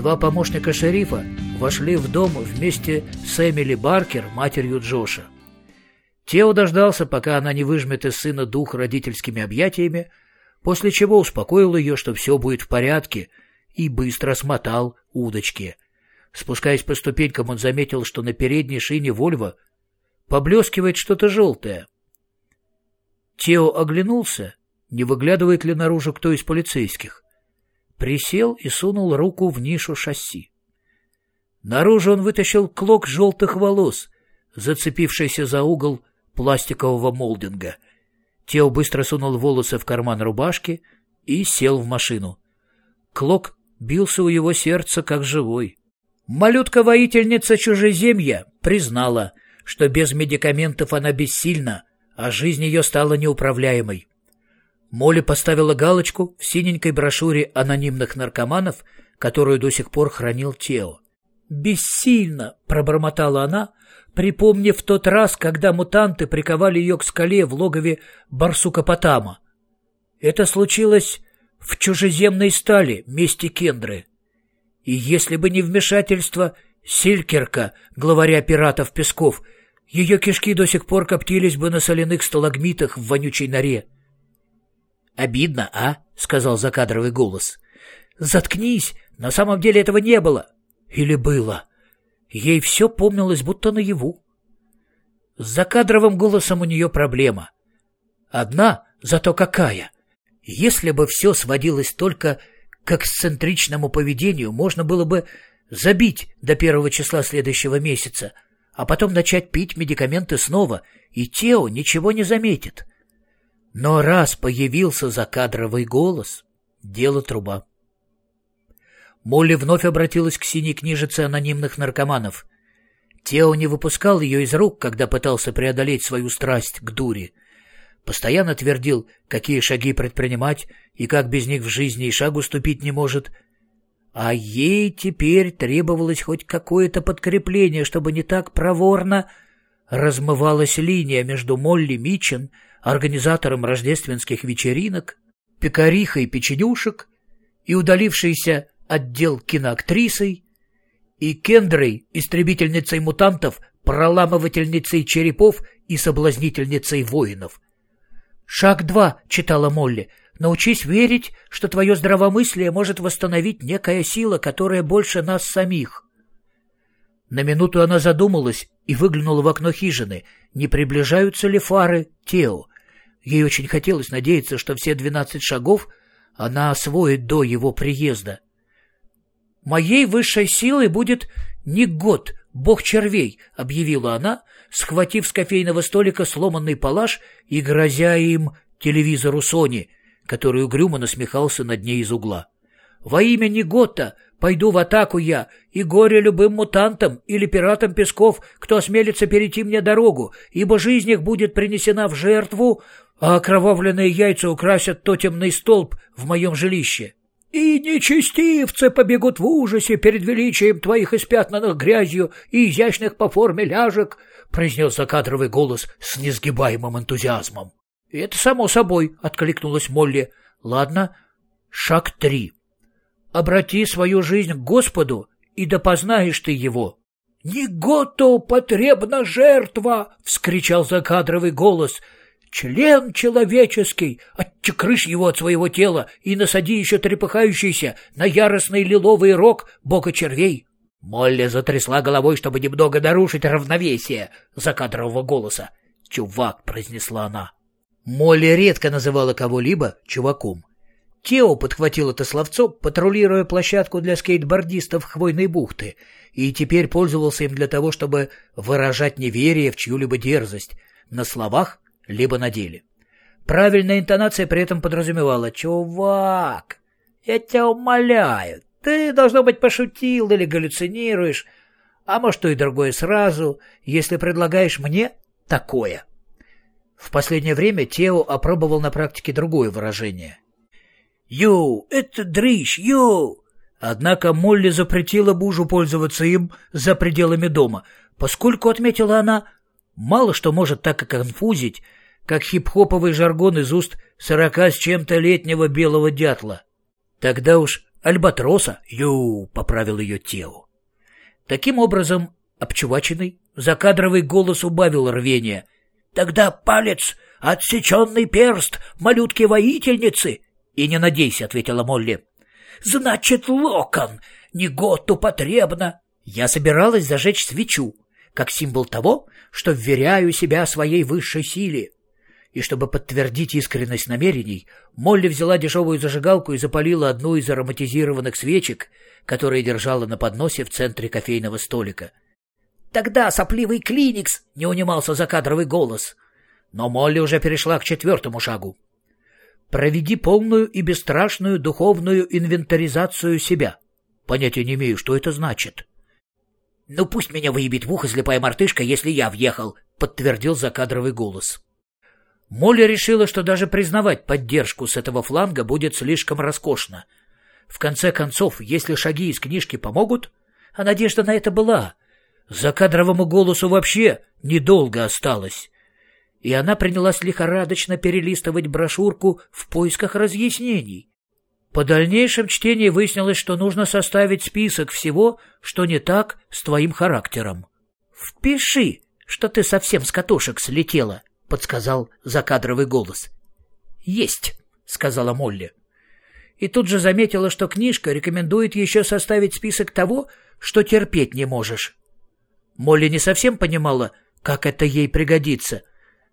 Два помощника шерифа вошли в дом вместе с Эмили Баркер, матерью Джоша. Тео дождался, пока она не выжмет из сына дух родительскими объятиями, после чего успокоил ее, что все будет в порядке, и быстро смотал удочки. Спускаясь по ступенькам, он заметил, что на передней шине Вольво поблескивает что-то желтое. Тео оглянулся, не выглядывает ли наружу кто из полицейских присел и сунул руку в нишу шасси. Наружу он вытащил клок желтых волос, зацепившийся за угол пластикового молдинга. Тео быстро сунул волосы в карман рубашки и сел в машину. Клок бился у его сердца, как живой. Малютка-воительница чужеземья признала, что без медикаментов она бессильна, а жизнь ее стала неуправляемой. Молли поставила галочку в синенькой брошюре анонимных наркоманов, которую до сих пор хранил Тео. «Бессильно!» — пробормотала она, припомнив тот раз, когда мутанты приковали ее к скале в логове барсука Потама. Это случилось в чужеземной стали, месте Кендры. И если бы не вмешательство Силькерка, главаря пиратов Песков, ее кишки до сих пор коптились бы на соляных сталагмитах в вонючей норе. «Обидно, а?» — сказал закадровый голос. «Заткнись! На самом деле этого не было!» «Или было?» Ей все помнилось, будто наяву. С закадровым голосом у нее проблема. Одна, зато какая. Если бы все сводилось только к эксцентричному поведению, можно было бы забить до первого числа следующего месяца, а потом начать пить медикаменты снова, и Тео ничего не заметит. Но раз появился закадровый голос, дело труба. Молли вновь обратилась к синей книжице анонимных наркоманов. Тео не выпускал ее из рук, когда пытался преодолеть свою страсть к дуре. Постоянно твердил, какие шаги предпринимать и как без них в жизни и шагу ступить не может. А ей теперь требовалось хоть какое-то подкрепление, чтобы не так проворно размывалась линия между Молли Митчен организатором рождественских вечеринок, пекарихой печенюшек и удалившейся отдел киноактрисой, и Кендрой, истребительницей мутантов, проламывательницей черепов и соблазнительницей воинов. «Шаг два», — читала Молли, — «научись верить, что твое здравомыслие может восстановить некая сила, которая больше нас самих». На минуту она задумалась и выглянула в окно хижины, не приближаются ли фары Тео. Ей очень хотелось надеяться, что все двенадцать шагов она освоит до его приезда. «Моей высшей силой будет не год, бог червей», — объявила она, схватив с кофейного столика сломанный палаш и грозя им телевизору Сони, который угрюмо насмехался над ней из угла. «Во имя Негота пойду в атаку я, и горе любым мутантам или пиратам песков, кто осмелится перейти мне дорогу, ибо жизнь их будет принесена в жертву а окровавленные яйца украсят тотемный столб в моем жилище. И нечестивцы побегут в ужасе перед величием твоих испятнанных грязью и изящных по форме ляжек, — произнес закадровый голос с несгибаемым энтузиазмом. — Это само собой, — откликнулась Молли. — Ладно, шаг три. Обрати свою жизнь к Господу, и да познаешь ты его. — Не готов потребна жертва! — вскричал закадровый голос — Член человеческий, отчекрышь его от своего тела и насади еще трепыхающийся на яростный лиловый рог бога червей. Молли затрясла головой, чтобы немного нарушить равновесие закадрового голоса. «Чувак», — произнесла она. Молли редко называла кого-либо чуваком. Тео подхватил это словцо, патрулируя площадку для скейтбордистов Хвойной бухты, и теперь пользовался им для того, чтобы выражать неверие в чью-либо дерзость. На словах либо на деле. Правильная интонация при этом подразумевала «Чувак, я тебя умоляю, ты, должно быть, пошутил или галлюцинируешь, а может, то и другое сразу, если предлагаешь мне такое». В последнее время Тео опробовал на практике другое выражение. «Йоу, это дрищ, йоу!» Однако Молли запретила Бужу пользоваться им за пределами дома, поскольку, отметила она, мало что может так и конфузить, как хип-хоповый жаргон из уст сорока с чем-то летнего белого дятла. Тогда уж альбатроса, ю, поправил ее Тео. Таким образом, обчуваченный, закадровый голос убавил рвение. Тогда палец, отсеченный перст, малютки-воительницы. И не надейся, ответила Молли. Значит, локон, не готу потребно. Я собиралась зажечь свечу, как символ того, что вверяю себя своей высшей силе. И чтобы подтвердить искренность намерений, Молли взяла дешевую зажигалку и запалила одну из ароматизированных свечек, которые держала на подносе в центре кофейного столика. «Тогда сопливый клиникс!» — не унимался закадровый голос. Но Молли уже перешла к четвертому шагу. «Проведи полную и бесстрашную духовную инвентаризацию себя». Понятия не имею, что это значит. «Ну пусть меня выебет в ухо слепая мартышка, если я въехал», — подтвердил закадровый голос. Молли решила, что даже признавать поддержку с этого фланга будет слишком роскошно. В конце концов, если шаги из книжки помогут, а надежда на это была, закадровому голосу вообще недолго осталось. И она принялась лихорадочно перелистывать брошюрку в поисках разъяснений. По дальнейшем чтении выяснилось, что нужно составить список всего, что не так с твоим характером. «Впиши, что ты совсем с катушек слетела», — подсказал закадровый голос. «Есть», — сказала Молли. И тут же заметила, что книжка рекомендует еще составить список того, что терпеть не можешь. Молли не совсем понимала, как это ей пригодится,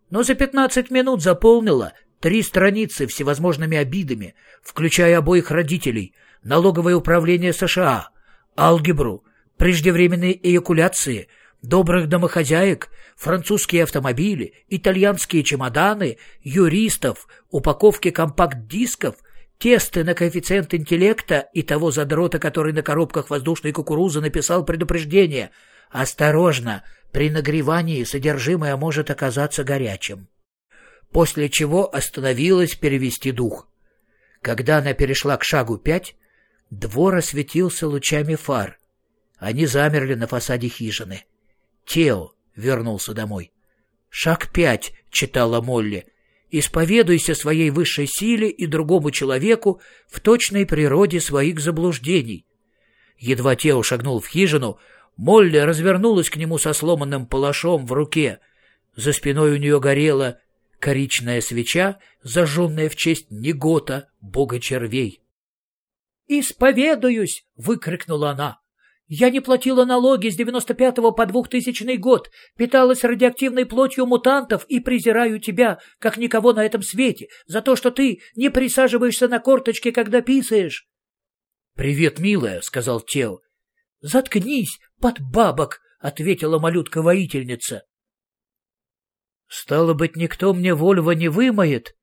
но за пятнадцать минут заполнила — Три страницы всевозможными обидами, включая обоих родителей, налоговое управление США, алгебру, преждевременные эякуляции, добрых домохозяек, французские автомобили, итальянские чемоданы, юристов, упаковки компакт-дисков, тесты на коэффициент интеллекта и того задрота, который на коробках воздушной кукурузы написал предупреждение. «Осторожно, при нагревании содержимое может оказаться горячим» после чего остановилась перевести дух. Когда она перешла к шагу пять, двор осветился лучами фар. Они замерли на фасаде хижины. Тео вернулся домой. «Шаг пять», — читала Молли, — «исповедуйся своей высшей силе и другому человеку в точной природе своих заблуждений». Едва Тео шагнул в хижину, Молли развернулась к нему со сломанным палашом в руке. За спиной у нее горела коричная свеча, зажженная в честь Негота, бога червей. «Исповедуюсь!» — выкрикнула она. «Я не платила налоги с девяносто пятого по двухтысячный год, питалась радиоактивной плотью мутантов и презираю тебя, как никого на этом свете, за то, что ты не присаживаешься на корточке, когда писаешь». «Привет, милая», — сказал Тео. «Заткнись, под бабок», — ответила малютка-воительница. Стало быть, никто мне Вольво не вымоет?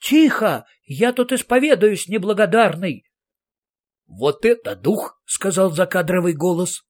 Тихо! Я тут исповедуюсь, неблагодарный! Вот это дух! — сказал закадровый голос.